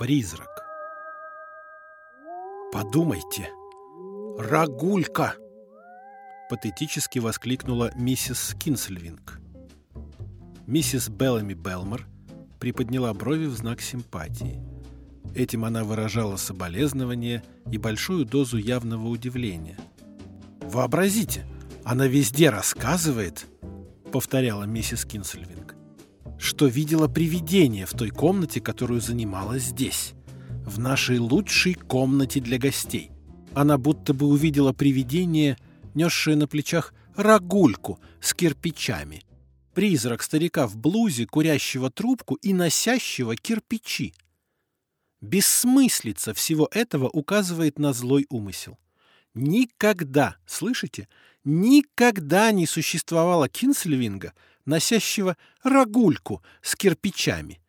Призрак. «Подумайте! Рагулька!» Патетически воскликнула миссис Кинсельвинг. Миссис Беллами Белмор приподняла брови в знак симпатии. Этим она выражала соболезнование и большую дозу явного удивления. «Вообразите, она везде рассказывает!» — повторяла миссис Кинсельвинг что видела привидение в той комнате, которую занимала здесь, в нашей лучшей комнате для гостей. Она будто бы увидела привидение, несшее на плечах рогульку с кирпичами. Призрак старика в блузе, курящего трубку и носящего кирпичи. Бессмыслица всего этого указывает на злой умысел. Никогда, слышите, никогда не существовало Кинсельвинга — носящего рогульку с кирпичами.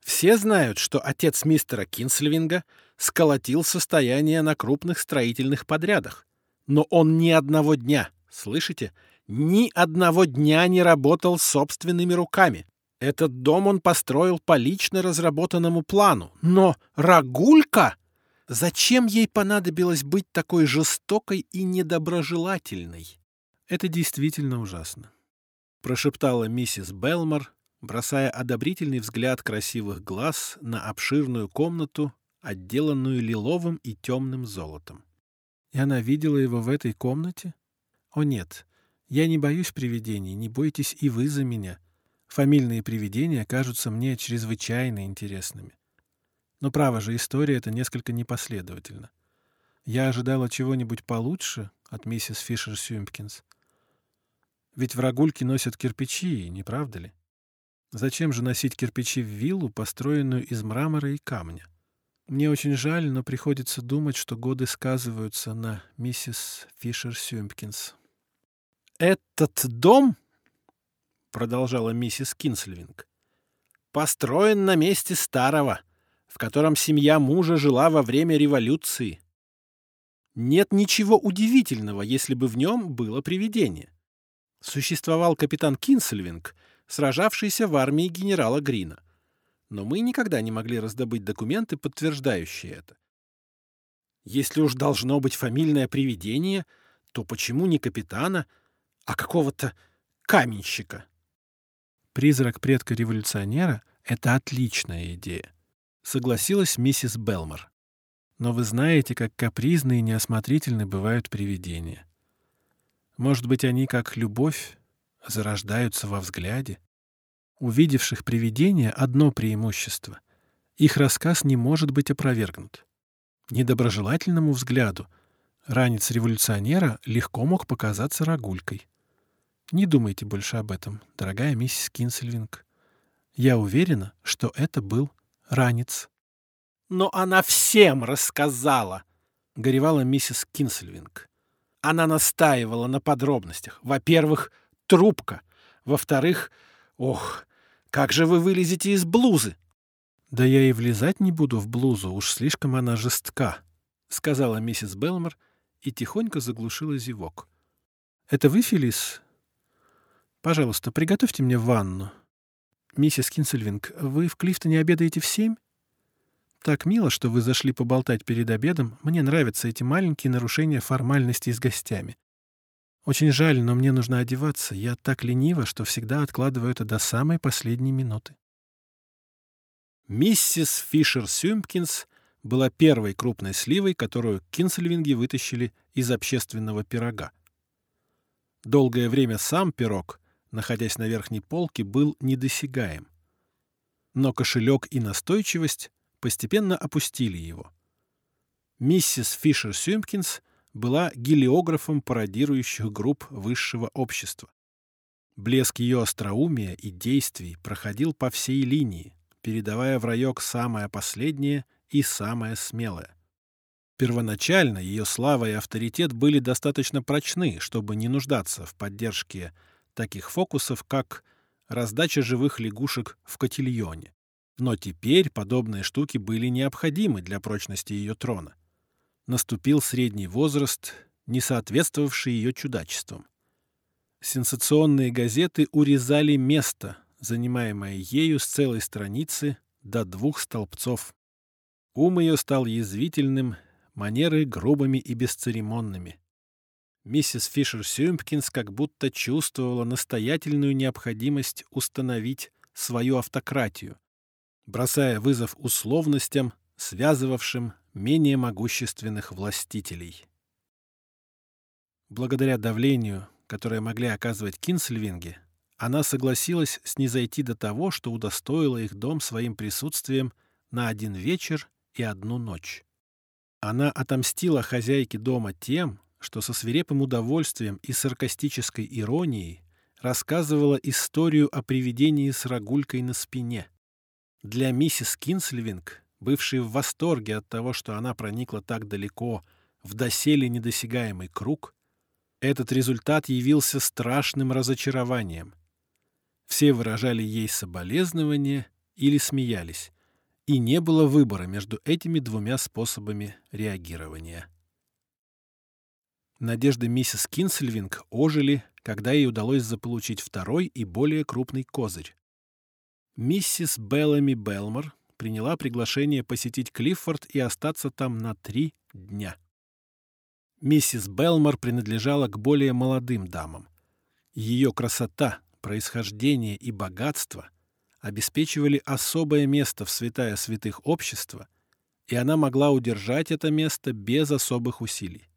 Все знают, что отец мистера Кинсельвинга сколотил состояние на крупных строительных подрядах. Но он ни одного дня, слышите, ни одного дня не работал собственными руками. Этот дом он построил по лично разработанному плану. Но Рагулька... Зачем ей понадобилось быть такой жестокой и недоброжелательной? Это действительно ужасно прошептала миссис Белмор, бросая одобрительный взгляд красивых глаз на обширную комнату, отделанную лиловым и темным золотом. И она видела его в этой комнате? О нет, я не боюсь привидений, не бойтесь и вы за меня. Фамильные привидения кажутся мне чрезвычайно интересными. Но, право же, история эта несколько непоследовательна. Я ожидала чего-нибудь получше от миссис Фишер Сюмпкинс. Ведь врагульки носят кирпичи, не правда ли? Зачем же носить кирпичи в виллу, построенную из мрамора и камня? Мне очень жаль, но приходится думать, что годы сказываются на миссис Фишер Сюмпкинс. «Этот дом, — продолжала миссис Кинсельвинг, — построен на месте старого, в котором семья мужа жила во время революции. Нет ничего удивительного, если бы в нем было привидение существовал капитан Кинсельвинг, сражавшийся в армии генерала Грина. Но мы никогда не могли раздобыть документы, подтверждающие это. Если уж должно быть фамильное привидение, то почему не капитана, а какого-то каменщика? Призрак предка-революционера — это отличная идея, согласилась миссис Белмор. Но вы знаете, как капризны и неосмотрительны бывают привидения. Может быть, они, как любовь, зарождаются во взгляде? Увидевших привидения одно преимущество. Их рассказ не может быть опровергнут. Недоброжелательному взгляду ранец революционера легко мог показаться рогулькой. Не думайте больше об этом, дорогая миссис Кинсельвинг. Я уверена, что это был ранец. «Но она всем рассказала!» — горевала миссис Кинсельвинг. Она настаивала на подробностях. Во-первых, трубка. Во-вторых, ох, как же вы вылезете из блузы? Да я и влезать не буду в блузу, уж слишком она жестка, сказала миссис Белмор и тихонько заглушила зевок. Это вы, Фелис? Пожалуйста, приготовьте мне ванну. Миссис Кинсельвинг, вы в Клифтоне обедаете в семь? Так мило, что вы зашли поболтать перед обедом. Мне нравятся эти маленькие нарушения формальностей с гостями. Очень жаль, но мне нужно одеваться. Я так ленива, что всегда откладываю это до самой последней минуты. Миссис Фишер Сюмпкинс была первой крупной сливой, которую кинсельвинги вытащили из общественного пирога. Долгое время сам пирог, находясь на верхней полке, был недосягаем. Но кошелек и настойчивость постепенно опустили его. Миссис Фишер Сюмпкинс была гелиографом пародирующих групп высшего общества. Блеск ее остроумия и действий проходил по всей линии, передавая в райок самое последнее и самое смелое. Первоначально ее слава и авторитет были достаточно прочны, чтобы не нуждаться в поддержке таких фокусов, как раздача живых лягушек в котельоне. Но теперь подобные штуки были необходимы для прочности ее трона. Наступил средний возраст, не соответствовавший ее чудачествам. Сенсационные газеты урезали место, занимаемое ею с целой страницы до двух столбцов. Ум ее стал язвительным, манеры грубыми и бесцеремонными. Миссис Фишер Сюмпкинс как будто чувствовала настоятельную необходимость установить свою автократию, бросая вызов условностям, связывавшим менее могущественных властителей. Благодаря давлению, которое могли оказывать Кинсельвинги, она согласилась снизойти до того, что удостоила их дом своим присутствием на один вечер и одну ночь. Она отомстила хозяйке дома тем, что со свирепым удовольствием и саркастической иронией рассказывала историю о привидении с рогулькой на спине. Для миссис Кинсельвинг, бывшей в восторге от того, что она проникла так далеко в доселе недосягаемый круг, этот результат явился страшным разочарованием. Все выражали ей соболезнования или смеялись, и не было выбора между этими двумя способами реагирования. Надежды миссис Кинсельвинг ожили, когда ей удалось заполучить второй и более крупный козырь. Миссис Беллами Белмор приняла приглашение посетить Клиффорд и остаться там на три дня. Миссис Белмор принадлежала к более молодым дамам. Ее красота, происхождение и богатство обеспечивали особое место в святая святых общества, и она могла удержать это место без особых усилий.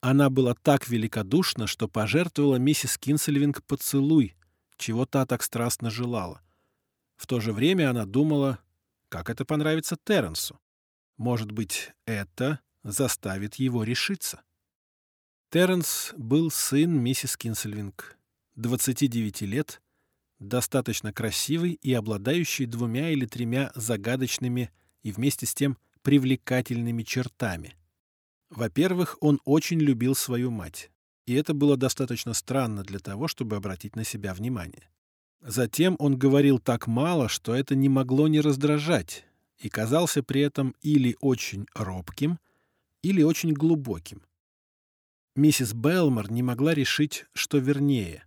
Она была так великодушна, что пожертвовала миссис Кинсельвинг поцелуй, чего та так страстно желала. В то же время она думала, как это понравится Терренсу. Может быть, это заставит его решиться. Терренс был сын миссис Кинсельвинг, 29 лет, достаточно красивый и обладающий двумя или тремя загадочными и вместе с тем привлекательными чертами. Во-первых, он очень любил свою мать, и это было достаточно странно для того, чтобы обратить на себя внимание. Затем он говорил так мало, что это не могло не раздражать, и казался при этом или очень робким, или очень глубоким. Миссис Белмор не могла решить, что вернее.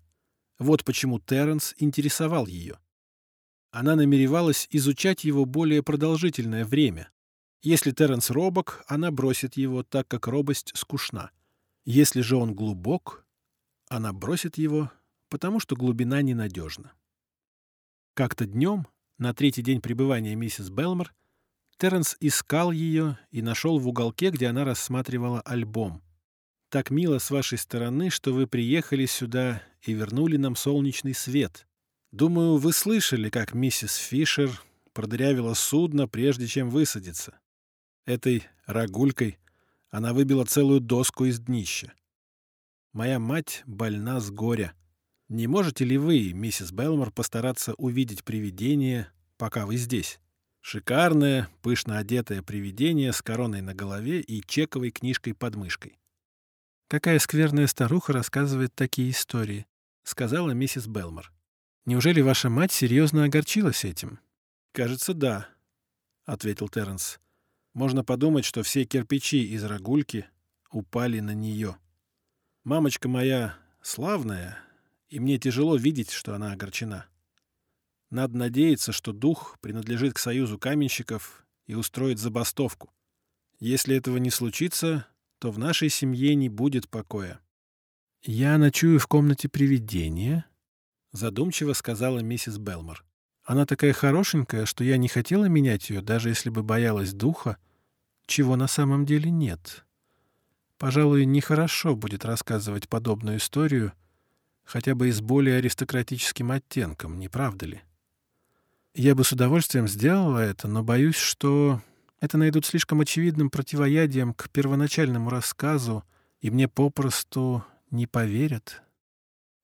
Вот почему Терренс интересовал ее. Она намеревалась изучать его более продолжительное время. Если Терренс робок, она бросит его, так как робость скучна. Если же он глубок, она бросит его, потому что глубина ненадежна. Как-то днем, на третий день пребывания миссис Белмор, Терренс искал ее и нашел в уголке, где она рассматривала альбом — так мило с вашей стороны, что вы приехали сюда и вернули нам солнечный свет. Думаю, вы слышали, как миссис Фишер продырявила судно, прежде чем высадиться. Этой рогулькой она выбила целую доску из днища. Моя мать больна с горя. Не можете ли вы, миссис Белмор, постараться увидеть привидение, пока вы здесь? Шикарное, пышно одетое привидение с короной на голове и чековой книжкой под мышкой. «Какая скверная старуха рассказывает такие истории», — сказала миссис Белмор. «Неужели ваша мать серьезно огорчилась этим?» «Кажется, да», — ответил Терренс. «Можно подумать, что все кирпичи из рогульки упали на нее. Мамочка моя славная, и мне тяжело видеть, что она огорчена. Надо надеяться, что дух принадлежит к союзу каменщиков и устроит забастовку. Если этого не случится, то в нашей семье не будет покоя. «Я ночую в комнате привидения», — задумчиво сказала миссис Белмор. «Она такая хорошенькая, что я не хотела менять ее, даже если бы боялась духа, чего на самом деле нет. Пожалуй, нехорошо будет рассказывать подобную историю, хотя бы и с более аристократическим оттенком, не правда ли? Я бы с удовольствием сделала это, но боюсь, что это найдут слишком очевидным противоядием к первоначальному рассказу, и мне попросту не поверят.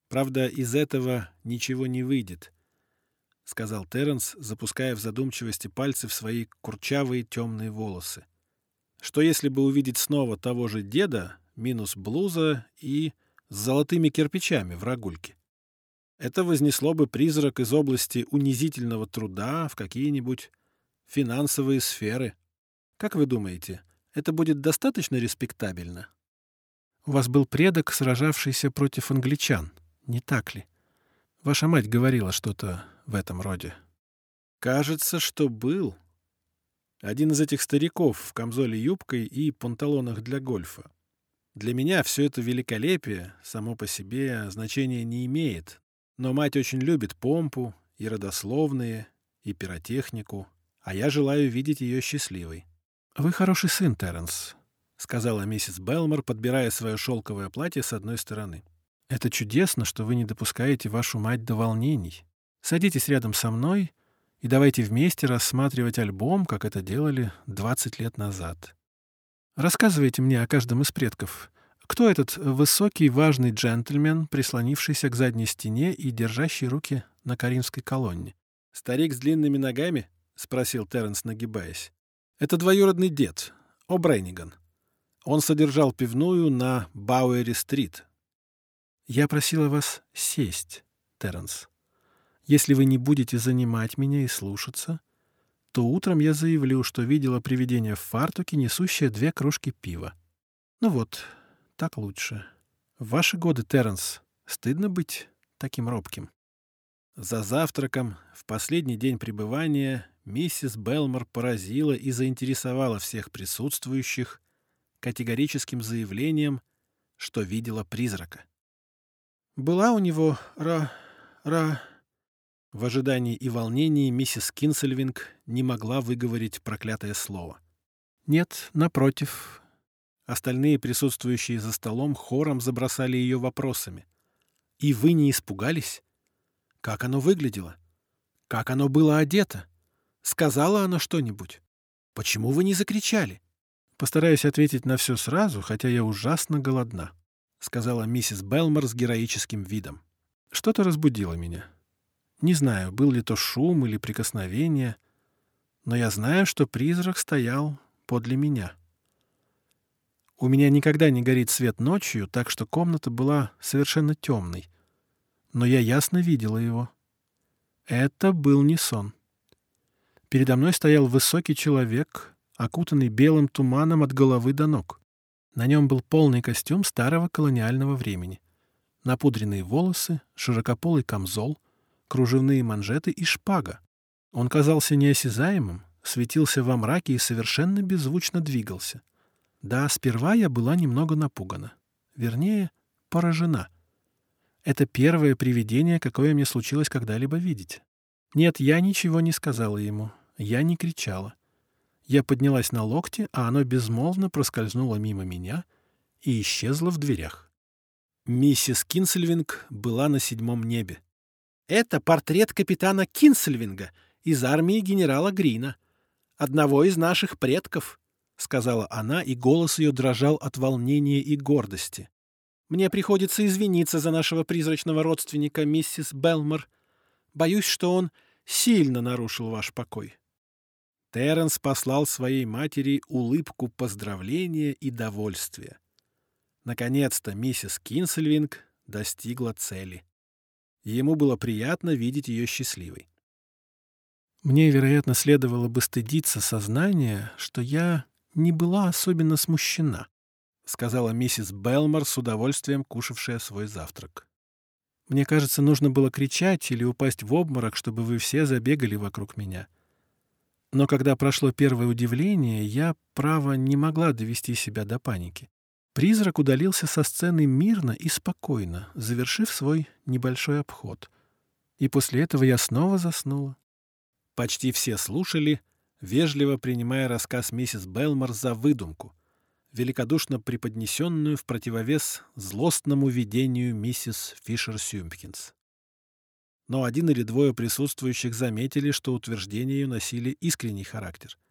«Правда, из этого ничего не выйдет», — сказал Терренс, запуская в задумчивости пальцы в свои курчавые темные волосы. «Что если бы увидеть снова того же деда, минус блуза и с золотыми кирпичами в рогульке? Это вознесло бы призрак из области унизительного труда в какие-нибудь финансовые сферы». Как вы думаете, это будет достаточно респектабельно? У вас был предок, сражавшийся против англичан, не так ли? Ваша мать говорила что-то в этом роде. Кажется, что был. Один из этих стариков в камзоле юбкой и панталонах для гольфа. Для меня все это великолепие само по себе значения не имеет, но мать очень любит помпу и родословные, и пиротехнику, а я желаю видеть ее счастливой. «Вы хороший сын, Терренс», — сказала миссис Белмор, подбирая свое шелковое платье с одной стороны. «Это чудесно, что вы не допускаете вашу мать до волнений. Садитесь рядом со мной и давайте вместе рассматривать альбом, как это делали 20 лет назад. Рассказывайте мне о каждом из предков. Кто этот высокий, важный джентльмен, прислонившийся к задней стене и держащий руки на Каримской колонне? «Старик с длинными ногами?» — спросил Терренс, нагибаясь. «Это двоюродный дед, О'Брейниган. Он содержал пивную на Бауэри-стрит». «Я просила вас сесть, Терренс. Если вы не будете занимать меня и слушаться, то утром я заявлю, что видела привидение в фартуке, несущее две кружки пива. Ну вот, так лучше. В ваши годы, Терренс, стыдно быть таким робким. За завтраком, в последний день пребывания, миссис Белмор поразила и заинтересовала всех присутствующих категорическим заявлением, что видела призрака. Была у него ра... ра... В ожидании и волнении миссис Кинсельвинг не могла выговорить проклятое слово. «Нет, напротив». Остальные присутствующие за столом хором забросали ее вопросами. «И вы не испугались? Как оно выглядело? Как оно было одето? Сказала оно что-нибудь? Почему вы не закричали?» «Постараюсь ответить на все сразу, хотя я ужасно голодна», — сказала миссис Белмор с героическим видом. «Что-то разбудило меня. Не знаю, был ли то шум или прикосновение, но я знаю, что призрак стоял подле меня. У меня никогда не горит свет ночью, так что комната была совершенно темной. Но я ясно видела его. Это был не сон. Передо мной стоял высокий человек, окутанный белым туманом от головы до ног. На нем был полный костюм старого колониального времени. Напудренные волосы, широкополый камзол — кружевные манжеты и шпага. Он казался неосязаемым, светился во мраке и совершенно беззвучно двигался. Да, сперва я была немного напугана. Вернее, поражена. Это первое привидение, какое мне случилось когда-либо видеть. Нет, я ничего не сказала ему. Я не кричала. Я поднялась на локти, а оно безмолвно проскользнуло мимо меня и исчезло в дверях. Миссис Кинсельвинг была на седьмом небе. Это портрет капитана Кинсельвинга из армии генерала Грина, одного из наших предков, — сказала она, и голос ее дрожал от волнения и гордости. Мне приходится извиниться за нашего призрачного родственника, миссис Белмор. Боюсь, что он сильно нарушил ваш покой. Терренс послал своей матери улыбку поздравления и довольствия. Наконец-то миссис Кинсельвинг достигла цели ему было приятно видеть ее счастливой. Мне, вероятно, следовало бы стыдиться сознания, что я не была особенно смущена, сказала миссис Белмор с удовольствием кушавшая свой завтрак. Мне кажется, нужно было кричать или упасть в обморок, чтобы вы все забегали вокруг меня. Но когда прошло первое удивление, я, право, не могла довести себя до паники. Призрак удалился со сцены мирно и спокойно, завершив свой небольшой обход. И после этого я снова заснула. Почти все слушали, вежливо принимая рассказ миссис Белмор за выдумку, великодушно преподнесенную в противовес злостному видению миссис Фишер-Сюмпкинс. Но один или двое присутствующих заметили, что утверждения ее носили искренний характер —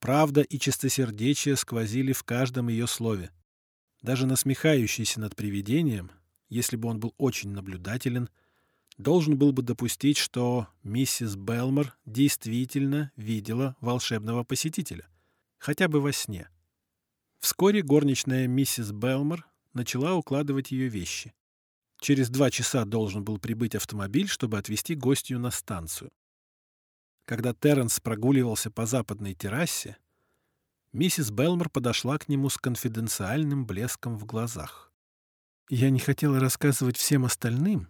Правда и чистосердечие сквозили в каждом ее слове. Даже насмехающийся над привидением, если бы он был очень наблюдателен, должен был бы допустить, что миссис Белмор действительно видела волшебного посетителя, хотя бы во сне. Вскоре горничная миссис Белмор начала укладывать ее вещи. Через два часа должен был прибыть автомобиль, чтобы отвезти гостью на станцию. Когда Терренс прогуливался по западной террасе, миссис Белмор подошла к нему с конфиденциальным блеском в глазах. «Я не хотела рассказывать всем остальным,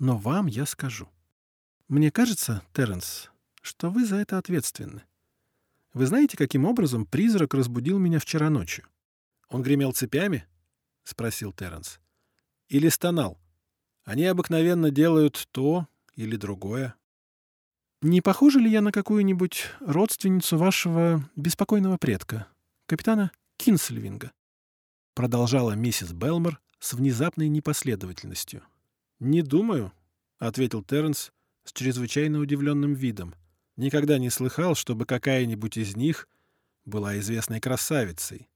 но вам я скажу. Мне кажется, Терренс, что вы за это ответственны. Вы знаете, каким образом призрак разбудил меня вчера ночью? Он гремел цепями? — спросил Терренс. Или стонал? Они обыкновенно делают то или другое. Не похожа ли я на какую-нибудь родственницу вашего беспокойного предка, капитана Кинсельвинга? Продолжала миссис Белмор с внезапной непоследовательностью. «Не думаю», — ответил Терренс с чрезвычайно удивленным видом. «Никогда не слыхал, чтобы какая-нибудь из них была известной красавицей».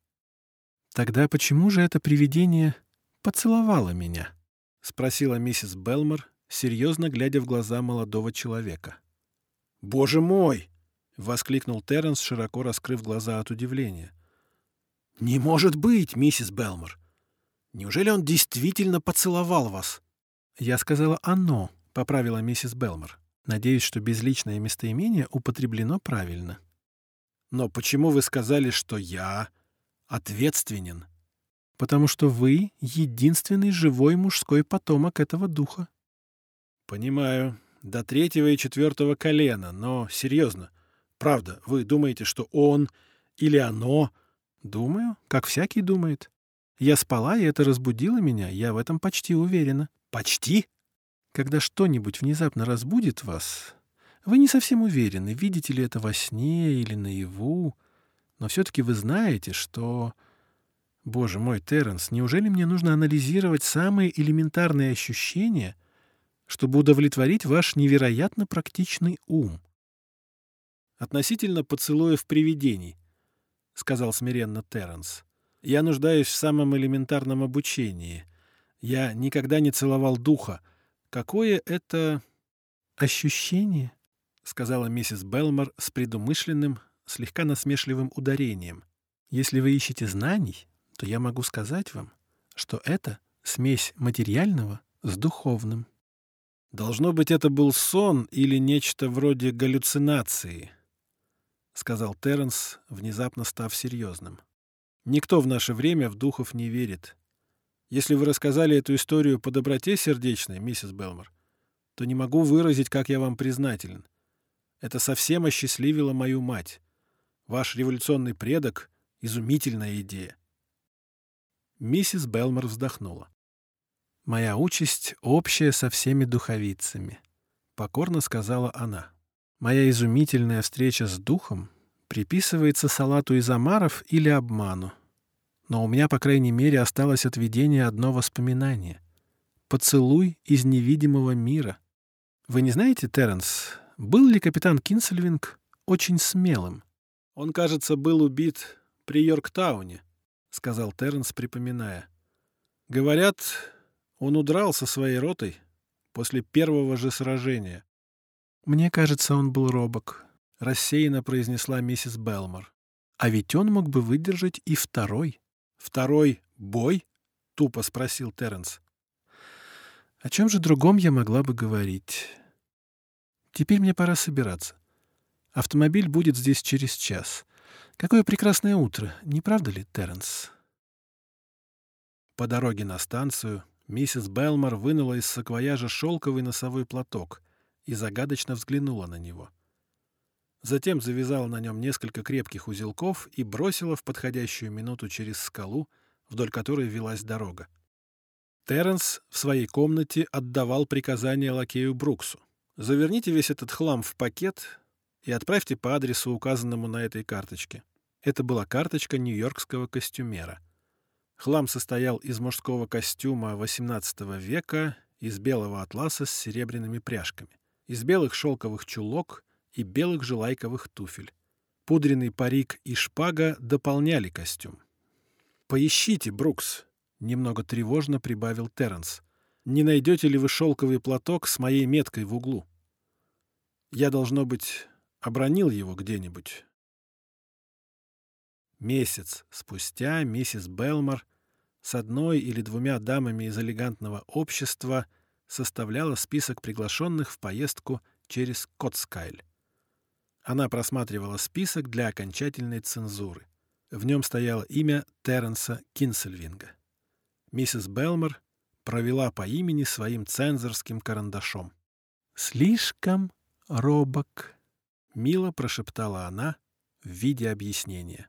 «Тогда почему же это привидение поцеловало меня?» — спросила миссис Белмор, серьезно глядя в глаза молодого человека. «Боже мой!» — воскликнул Терренс, широко раскрыв глаза от удивления. «Не может быть, миссис Белмор! Неужели он действительно поцеловал вас?» «Я сказала «оно», — поправила миссис Белмор. Надеюсь, что безличное местоимение употреблено правильно. «Но почему вы сказали, что я ответственен?» «Потому что вы — единственный живой мужской потомок этого духа». «Понимаю. До третьего и четвертого колена. Но серьезно. Правда, вы думаете, что он или оно...» «Думаю, как всякий думает. Я спала, и это разбудило меня, я в этом почти уверена». «Почти?» Когда что-нибудь внезапно разбудит вас, вы не совсем уверены, видите ли это во сне или наяву, но все-таки вы знаете, что... Боже мой, Терренс, неужели мне нужно анализировать самые элементарные ощущения, чтобы удовлетворить ваш невероятно практичный ум? «Относительно поцелуев привидений», — сказал смиренно Терренс, — «я нуждаюсь в самом элементарном обучении — я никогда не целовал духа. Какое это ощущение? сказала миссис Белмор с предумышленным, слегка насмешливым ударением. Если вы ищете знаний, то я могу сказать вам, что это смесь материального с духовным. Должно быть, это был сон или нечто вроде галлюцинации, сказал Терренс, внезапно став серьезным. Никто в наше время в духов не верит. Если вы рассказали эту историю по доброте сердечной, миссис Белмор, то не могу выразить, как я вам признателен. Это совсем осчастливило мою мать. Ваш революционный предок — изумительная идея. Миссис Белмор вздохнула. «Моя участь общая со всеми духовицами», — покорно сказала она. «Моя изумительная встреча с духом приписывается салату из омаров или обману, но у меня, по крайней мере, осталось от видения одно воспоминание. Поцелуй из невидимого мира. Вы не знаете, Терренс, был ли капитан Кинсельвинг очень смелым? Он, кажется, был убит при Йорктауне, — сказал Терренс, припоминая. Говорят, он удрал со своей ротой после первого же сражения. Мне кажется, он был робок, — рассеянно произнесла миссис Белмор. А ведь он мог бы выдержать и второй. «Второй бой?» — тупо спросил Терренс. «О чем же другом я могла бы говорить? Теперь мне пора собираться. Автомобиль будет здесь через час. Какое прекрасное утро, не правда ли, Терренс?» По дороге на станцию миссис Белмор вынула из саквояжа шелковый носовой платок и загадочно взглянула на него. Затем завязала на нем несколько крепких узелков и бросила в подходящую минуту через скалу, вдоль которой велась дорога. Терренс в своей комнате отдавал приказание лакею Бруксу. «Заверните весь этот хлам в пакет и отправьте по адресу, указанному на этой карточке». Это была карточка нью-йоркского костюмера. Хлам состоял из мужского костюма XVIII века, из белого атласа с серебряными пряжками, из белых шелковых чулок и белых желайковых туфель. Пудренный парик и шпага дополняли костюм. «Поищите, Брукс», — немного тревожно прибавил Терренс. «Не найдете ли вы шелковый платок с моей меткой в углу? Я, должно быть, обронил его где-нибудь». Месяц спустя миссис Белмор с одной или двумя дамами из элегантного общества составляла список приглашенных в поездку через Котскайль. Она просматривала список для окончательной цензуры. В нем стояло имя Терренса Кинсельвинга. Миссис Белмор провела по имени своим цензорским карандашом. «Слишком робок», — мило прошептала она, в виде объяснения.